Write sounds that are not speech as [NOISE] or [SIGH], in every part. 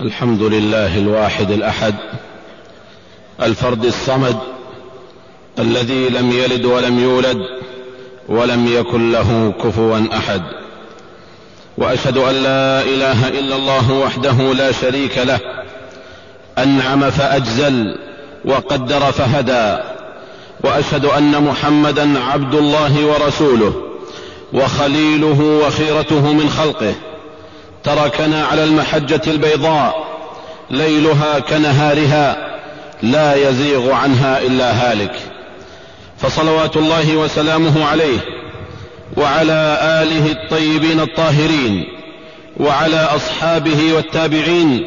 الحمد لله الواحد الأحد الفرد الصمد الذي لم يلد ولم يولد ولم يكن له كفوا أحد. وأشهد أن لا إله إلا الله وحده لا شريك له أنعم فأجزل وقدر فهدى وأشهد أن محمدا عبد الله ورسوله وخليله وخيرته من خلقه. تركنا على المحجة البيضاء ليلها كنهارها لا يزيغ عنها إلا هالك. فصلوات الله وسلامه عليه وعلى آله الطيبين الطاهرين وعلى أصحابه والتابعين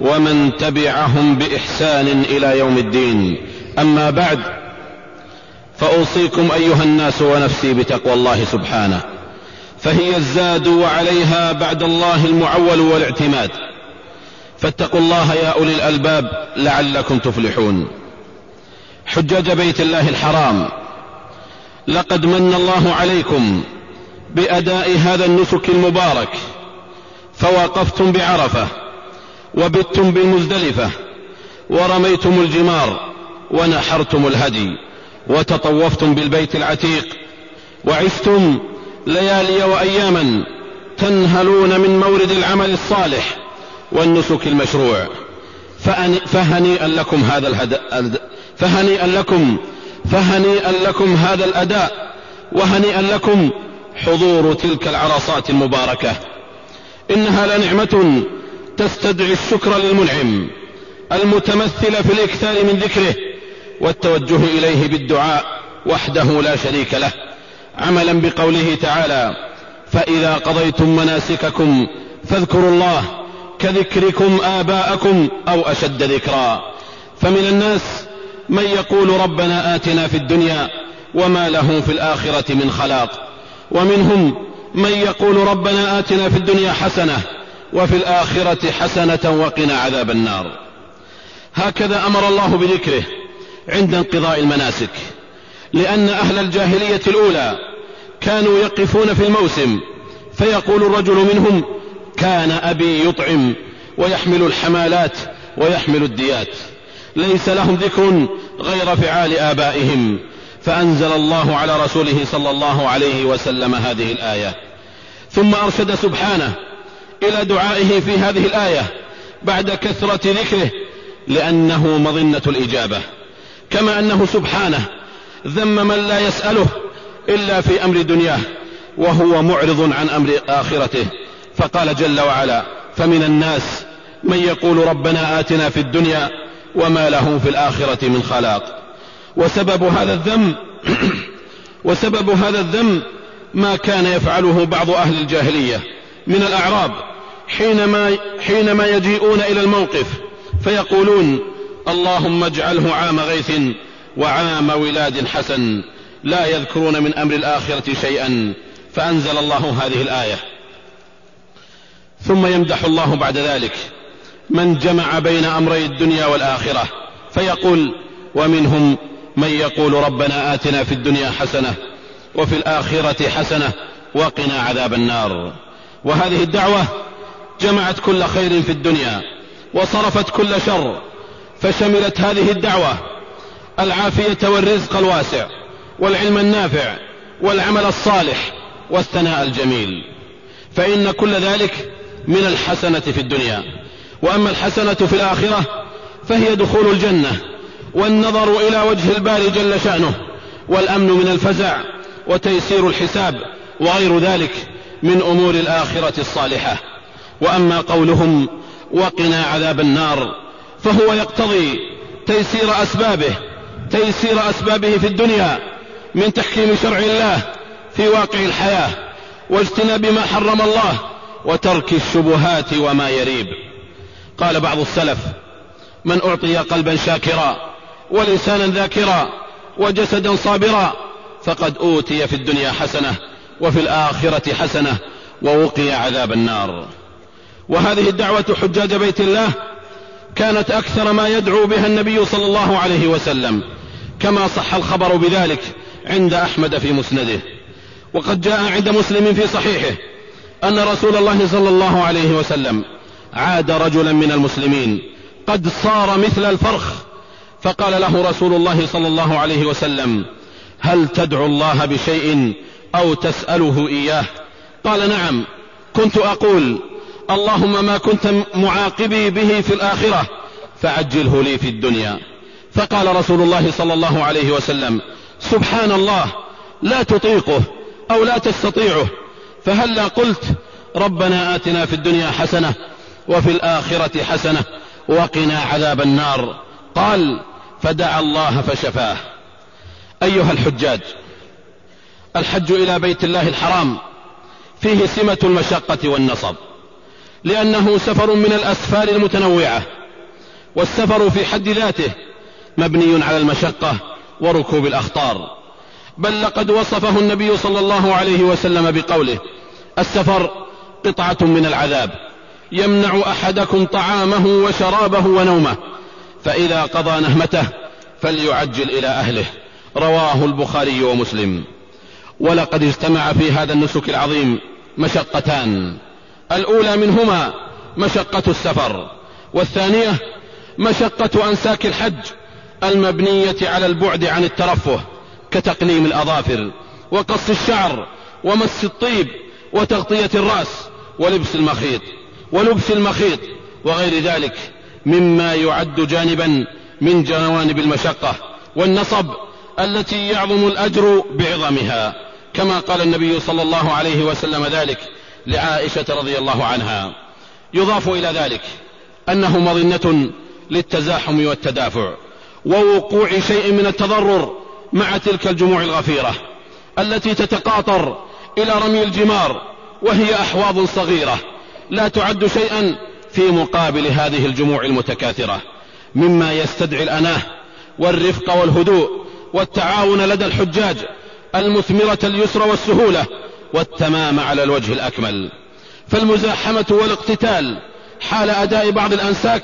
ومن تبعهم بإحسان إلى يوم الدين. أما بعد فأوصيكم أيها الناس ونفسي بتقوى الله سبحانه. فهي الزاد وعليها بعد الله المعول والاعتماد. فاتقوا الله يا أولي الألباب لعلكم تفلحون. حجاج بيت الله الحرام لقد من الله عليكم بأداء هذا النسك المبارك فوقفتم بعرفة وبتم بالمزدلفة ورميتم الجمار ونحرتم الهدي وتطوفتم بالبيت العتيق وعفتم ليالي وأياما تنهلون من مورد العمل الصالح والنسك المشروع. فهنيئا لكم هذا الهدى فهنيئا لكم فهنيئا لكم هذا الأداء وهنيئا لكم حضور تلك العرصات المباركة. إنها لنعمة تستدعي الشكر للمنعم المتمثل في الإكثار من ذكره والتوجه إليه بالدعاء وحده لا شريك له. عملا بقوله تعالى فإذا قضيتم مناسككم فاذكروا الله كذكركم آباءكم أو أشد ذكرا. فمن الناس من يقول ربنا آتنا في الدنيا وما له في الآخرة من خلاق. ومنهم من يقول ربنا آتنا في الدنيا حسنة وفي الآخرة حسنة وقنا عذاب النار. هكذا أمر الله بذكره عند انقضاء المناسك. لأن أهل الجاهلية الأولى كانوا يقفون في الموسم فيقول الرجل منهم كان أبي يطعم ويحمل الحمالات ويحمل الديات ليس لهم ذكر غير فعال آبائهم فأنزل الله على رسوله صلى الله عليه وسلم هذه الآية. ثم أرشد سبحانه إلى دعائه في هذه الآية بعد كثرة ذكره لأنه مظنة الإجابة كما أنه سبحانه ذم من لا يسأله إلا في أمر دنياه وهو معرض عن أمر آخرته. فقال جل وعلا فمن الناس من يقول ربنا آتنا في الدنيا وما له في الآخرة من خلاق. وسبب هذا الذم [CLEARS THROAT] وسبب هذا الذم ما كان يفعله بعض أهل الجاهلية من الأعراب حينما, حينما يجيئون إلى الموقف فيقولون اللهم اجعله عام غيث وعام ولاد حسن لا يذكرون من أمر الآخرة شيئا فأنزل الله هذه الآية. ثم يمدح الله بعد ذلك من جمع بين أمري الدنيا والآخرة فيقول ومنهم من يقول ربنا آتنا في الدنيا حسنة وفي الآخرة حسنة وقنا عذاب النار وهذه الدعوة جمعت كل خير في الدنيا وصرفت كل شر فشملت هذه الدعوة العافية والرزق الواسع والعلم النافع والعمل الصالح والثناء الجميل. فإن كل ذلك من الحسنة في الدنيا. وأما الحسنة في الآخرة فهي دخول الجنة والنظر إلى وجه الباري جل شأنه والأمن من الفزع وتيسير الحساب وغير ذلك من أمور الآخرة الصالحة. وأما قولهم وقنا عذاب النار فهو يقتضي تيسير أسبابه تيسير أسبابه في الدنيا من تحكيم شرع الله في واقع الحياة واجتناب ما حرم الله وترك الشبهات وما يريب. قال بعض السلف من أعطي قلبا شاكرا ولسانا ذاكرا وجسدا صابرا فقد أوتي في الدنيا حسنة وفي الآخرة حسنة ووقي عذاب النار. وهذه الدعوة حجاج بيت الله كانت أكثر ما يدعو بها النبي صلى الله عليه وسلم. كما صح الخبر بذلك عند أحمد في مسنده. وقد جاء عند مسلم في صحيحه أن رسول الله صلى الله عليه وسلم عاد رجلا من المسلمين قد صار مثل الفرخ فقال له رسول الله صلى الله عليه وسلم هل تدعو الله بشيء أو تسأله إياه؟ قال نعم كنت أقول اللهم ما كنت معاقبي به في الآخرة فعجله لي في الدنيا. فقال رسول الله صلى الله عليه وسلم سبحان الله لا تطيقه أو لا تستطيعه فهلا قلت ربنا آتنا في الدنيا حسنة وفي الآخرة حسنة وقنا عذاب النار. قال فدعا الله فشفاه. أيها الحجاج الحج إلى بيت الله الحرام فيه سمة المشقة والنصب لأنه سفر من الاسفار المتنوعة والسفر في حد ذاته مبني على المشقة وركوب الأخطار. بل لقد وصفه النبي صلى الله عليه وسلم بقوله السفر قطعة من العذاب يمنع أحدكم طعامه وشرابه ونومه فإذا قضى نهمته فليعجل إلى أهله. رواه البخاري ومسلم. ولقد اجتمع في هذا النسك العظيم مشقتان. الأولى منهما مشقة السفر والثانية مشقة أنساك الحج. المبنية على البعد عن الترفه كتقليم الأظافر وقص الشعر ومس الطيب وتغطية الرأس ولبس المخيط ولبس المخيط وغير ذلك مما يعد جانبا من جوانب المشقة والنصب التي يعظم الأجر بعظمها كما قال النبي صلى الله عليه وسلم ذلك لعائشة رضي الله عنها. يضاف إلى ذلك أنه مظنة للتزاحم والتدافع. ووقوع شيء من التضرر مع تلك الجموع الغفيرة التي تتقاطر إلى رمي الجمار وهي أحواض صغيرة لا تعد شيئا في مقابل هذه الجموع المتكاثرة مما يستدعي الأناة والرفق والهدوء والتعاون لدى الحجاج المثمرة اليسر والسهولة والتمام على الوجه الأكمل. فالمزاحمة والاقتتال حال أداء بعض الأنساك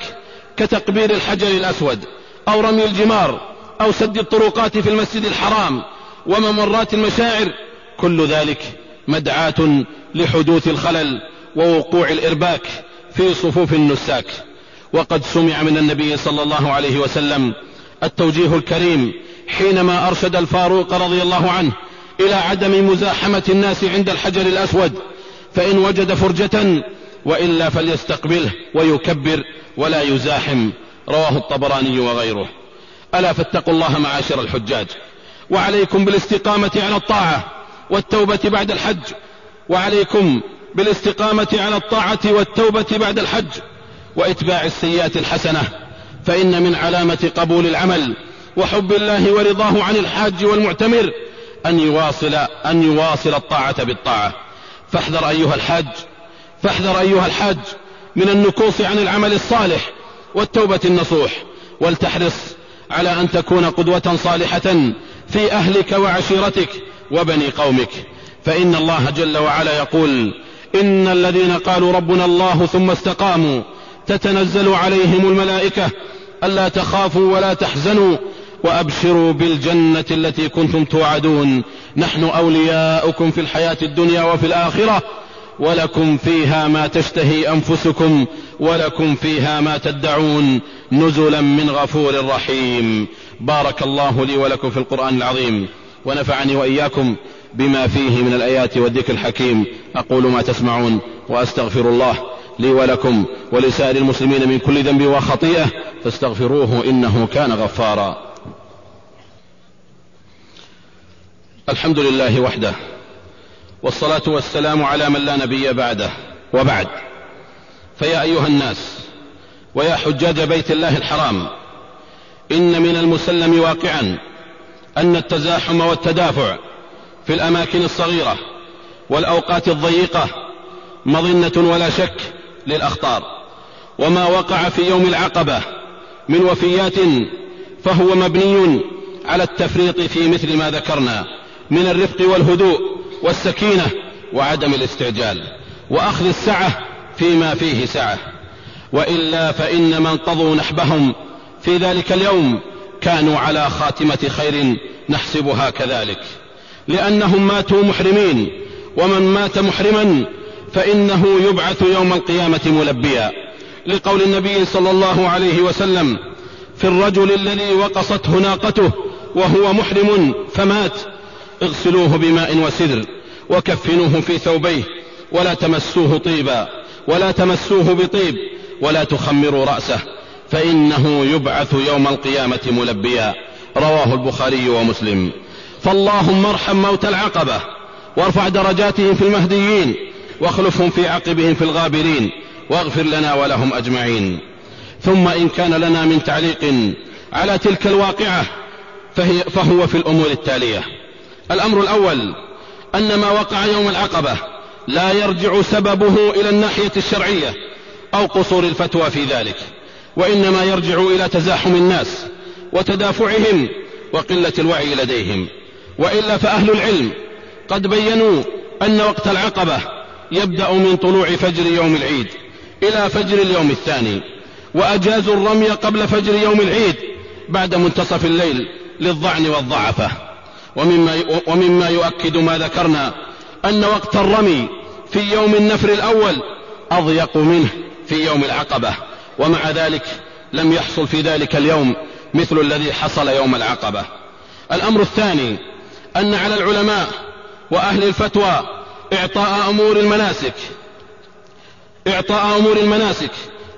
كتقبير الحجر الأسود أو رمي الجمار أو سد الطرقات في المسجد الحرام وممرات المشاعر كل ذلك مدعاة لحدوث الخلل ووقوع الإرباك في صفوف النساك. وقد سمع من النبي صلى الله عليه وسلم التوجيه الكريم حينما أرشد الفاروق رضي الله عنه إلى عدم مزاحمة الناس عند الحجر الأسود فإن وجد فرجة وإلا فليستقبله ويكبر ولا يزاحم. رواه الطبراني وغيره. ألا فاتقوا الله معاشر الحجاج. وعليكم بالاستقامة على الطاعة والتوبة بعد الحج. وعليكم بالاستقامة على الطاعة والتوبة بعد الحج. وإتباع السيئات الحسنة. فإن من علامة قبول العمل وحب الله ورضاه عن الحاج والمعتمر أن يواصل أن يواصل الطاعة بالطاعة. فاحذر أيها الحاج فاحذر أيها الحاج من النكوص عن العمل الصالح والتوبة النصوح ولتحرص على أن تكون قدوة صالحة في أهلك وعشيرتك وبني قومك. فإن الله جل وعلا يقول إن الذين قالوا ربنا الله ثم استقاموا تتنزل عليهم الملائكة ألا تخافوا ولا تحزنوا وأبشروا بالجنة التي كنتم توعدون. نحن أولياؤكم في الحياة الدنيا وفي الآخرة ولكم فيها ما تشتهي أنفسكم ولكم فيها ما تدعون نزلا من غفور رحيم. بارك الله لي ولكم في القرآن العظيم ونفعني وإياكم بما فيه من الآيات والذكر الحكيم. أقول ما تسمعون وأستغفر الله لي ولكم ولسائر المسلمين من كل ذنب وخطيئة فاستغفروه إنه كان غفارا. الحمد لله وحده والصلاة والسلام على من لا نبي بعده. وبعد. فيا أيها الناس ويا حجاج بيت الله الحرام إن من المسلم واقعا أن التزاحم والتدافع في الأماكن الصغيرة والأوقات الضيقة مظنة ولا شك للأخطار. وما وقع في يوم العقبة من وفيات فهو مبني على التفريط في مثل ما ذكرنا من الرفق والهدوء والسكينة وعدم الاستعجال. وأخذ السعة فيما فيه سعة. وإلا فإن من قضوا نحبهم في ذلك اليوم كانوا على خاتمة خير نحسبها كذلك. لأنهم ماتوا محرمين ومن مات محرما فإنه يبعث يوم القيامة ملبيا. لقول النبي صلى الله عليه وسلم في الرجل الذي وقصته ناقته وهو محرم فمات اغسلوه بماء وسدر وكفنوه في ثوبيه ولا تمسوه طيبا. ولا تمسوه بطيب ولا تخمروا رأسه فإنه يبعث يوم القيامة ملبيا. رواه البخاري ومسلم. فاللهم ارحم موت العقبة وارفع درجاتهم في المهديين واخلفهم في عقبهم في الغابرين واغفر لنا ولهم أجمعين. ثم إن كان لنا من تعليق على تلك الواقعة فهي فهو في الأمور التالية. الأمر الأول أن ما وقع يوم العقبة لا يرجع سببه إلى الناحية الشرعية أو قصور الفتوى في ذلك وإنما يرجع إلى تزاحم الناس وتدافعهم وقلة الوعي لديهم. وإلا فأهل العلم قد بينوا أن وقت العقبة يبدأ من طلوع فجر يوم العيد إلى فجر اليوم الثاني وأجازوا الرمي قبل فجر يوم العيد بعد منتصف الليل للظعن والضعفة. ومما, ومما يؤكد ما ذكرنا أن وقت الرمي في يوم النفر الأول أضيق منه في يوم العقبة ومع ذلك لم يحصل في ذلك اليوم مثل الذي حصل يوم العقبة. الأمر الثاني أن على العلماء وأهل الفتوى إعطاء أمور المناسك إعطاء أمور المناسك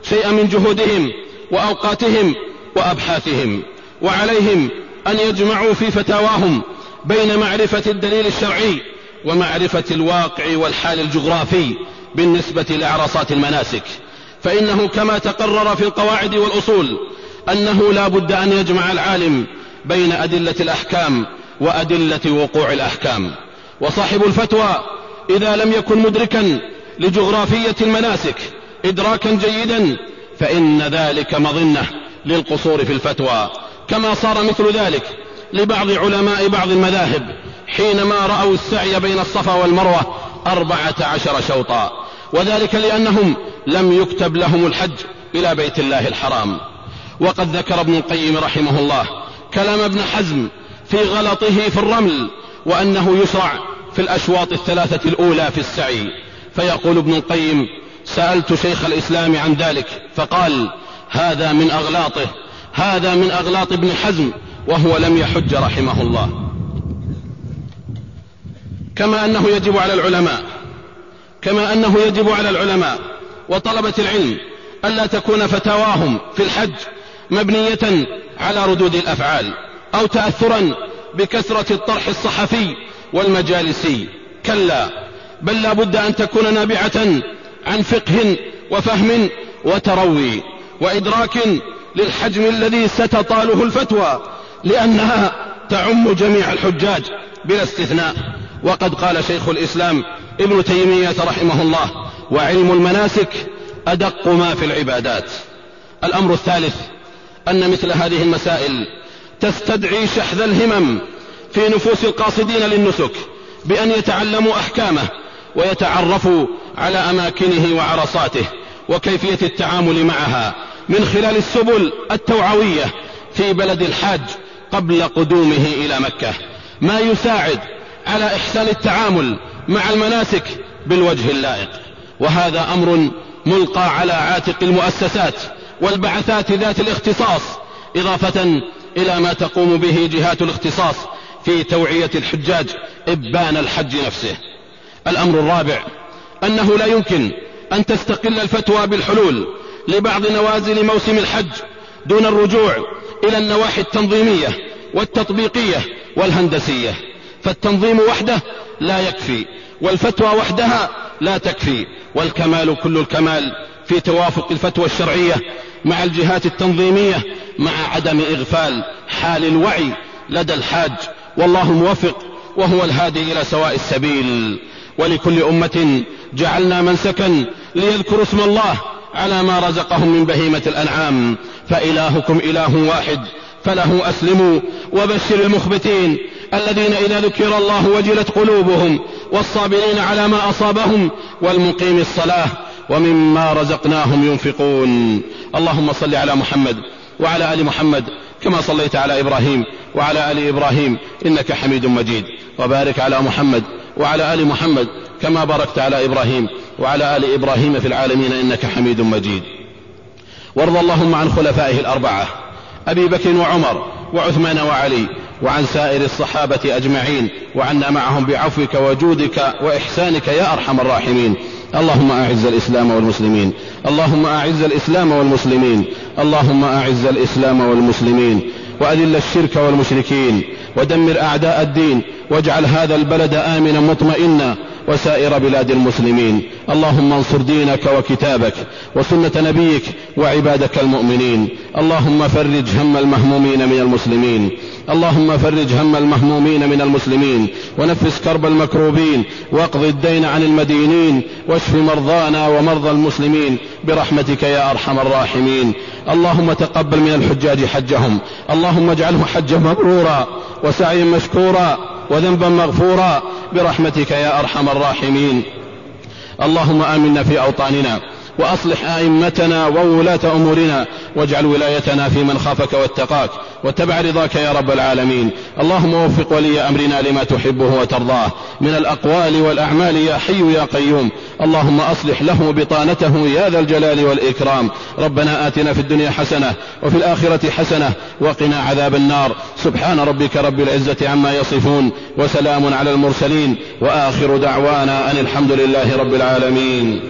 شيئا من جهودهم وأوقاتهم وأبحاثهم وعليهم أن يجمعوا في فتاواهم بين معرفة الدليل الشرعي ومعرفة الواقع والحال الجغرافي بالنسبة لعرصات المناسك. فإنه كما تقرر في القواعد والأصول أنه لا بد أن يجمع العالم بين أدلة الأحكام وأدلة وقوع الأحكام. وصاحب الفتوى إذا لم يكن مدركا لجغرافية المناسك إدراكا جيدا فإن ذلك مظنة للقصور في الفتوى. كما صار مثل ذلك لبعض علماء بعض المذاهب حينما رأوا السعي بين الصفا والمروة أربعة عشر شوطا. وذلك لأنهم لم يكتب لهم الحج إلى بيت الله الحرام. وقد ذكر ابن القيم رحمه الله كلام ابن حزم في غلطه في الرمل وأنه يشرع في الأشواط الثلاثة الأولى في السعي. فيقول ابن القيم سألت شيخ الإسلام عن ذلك فقال هذا من أغلاطه هذا من أغلاط ابن حزم وهو لم يحج رحمه الله. كما أنه يجب على العلماء كما أنه يجب على العلماء وطلبة العلم ألا تكون فتاواهم في الحج مبنية على ردود الأفعال أو تأثرا بكثرة الطرح الصحفي والمجالسي. كلا بل لا بد أن تكون نابعة عن فقه وفهم وتروي وإدراك للحجم الذي ستطاله الفتوى لأنها تعم جميع الحجاج بلا استثناء. وقد قال شيخ الإسلام ابن تيمية رحمه الله وعلم المناسك أدق ما في العبادات. الأمر الثالث أن مثل هذه المسائل تستدعي شحذ الهمم في نفوس القاصدين للنسك بأن يتعلموا أحكامه ويتعرفوا على أماكنه وعرصاته وكيفية التعامل معها من خلال السبل التوعوية في بلد الحاج قبل قدومه إلى مكة. ما يساعد على إحسان التعامل مع المناسك بالوجه اللائق. وهذا أمر ملقى على عاتق المؤسسات والبعثات ذات الاختصاص إضافة إلى ما تقوم به جهات الاختصاص في توعية الحجاج إبان الحج نفسه. الأمر الرابع أنه لا يمكن أن تستقل الفتوى بالحلول لبعض نوازل موسم الحج دون الرجوع إلى النواحي التنظيمية والتطبيقية والهندسية. فالتنظيم وحده لا يكفي والفتوى وحدها لا تكفي والكمال كل الكمال في توافق الفتوى الشرعية مع الجهات التنظيمية مع عدم إغفال حال الوعي لدى الحاج والله الموفق وهو الهادي إلى سواء السبيل. ولكل أمة جعلنا منسكا ليذكروا اسم الله على ما رزقهم من بهيمة الأنعام. فإلهكم إله واحد فله أسلموا وبشر المخبتين الذين إذا ذكر الله وجلت قلوبهم والصابرين على ما أصابهم والمقيم الصلاة ومما رزقناهم ينفقون. اللهم صل على محمد وعلى آل محمد كما صليت على إبراهيم وعلى آل إبراهيم إنك حميد مجيد. وبارك على محمد وعلى آل محمد كما باركت على إبراهيم وعلى آل إبراهيم في العالمين إنك حميد مجيد. وارض اللهم عن خلفائه الأربعة أبي بكر وعمر وعثمان وعلي وعن سائر الصحابة أجمعين وعنا معهم بعفوك وجودك وإحسانك يا أرحم الراحمين. اللهم أعز الإسلام والمسلمين. اللهم أعز الإسلام والمسلمين. اللهم أعز الإسلام والمسلمين. وأذل الشرك والمشركين. ودمر أعداء الدين. واجعل هذا البلد آمنا مطمئنا. وسائر بلاد المسلمين. اللهم انصر دينك وكتابك وسنة نبيك وعبادك المؤمنين. اللهم فرج هم المهمومين من المسلمين. اللهم فرج هم المهمومين من المسلمين. ونفس كرب المكروبين. واقض الدين عن المدينين. واشف مرضانا ومرضى المسلمين. برحمتك يا أرحم الراحمين. اللهم تقبل من الحجاج حجهم. اللهم اجعله حجا مبرورا. وسعيا مشكورا. وذنبا مغفورا برحمتك يا أرحم الراحمين. اللهم آمنا في أوطاننا. وأصلح أئمتنا وولاة أمورنا واجعل ولايتنا في من خافك واتقاك واتبع رضاك يا رب العالمين. اللهم وفق ولي أمرنا لما تحبه وترضاه. من الأقوال والأعمال يا حي يا قيوم. اللهم أصلح له بطانته يا ذا الجلال والإكرام. ربنا آتنا في الدنيا حسنة وفي الآخرة حسنة وقنا عذاب النار. سبحان ربك رب العزة عما يصفون وسلام على المرسلين. وآخر دعوانا أن الحمد لله رب العالمين.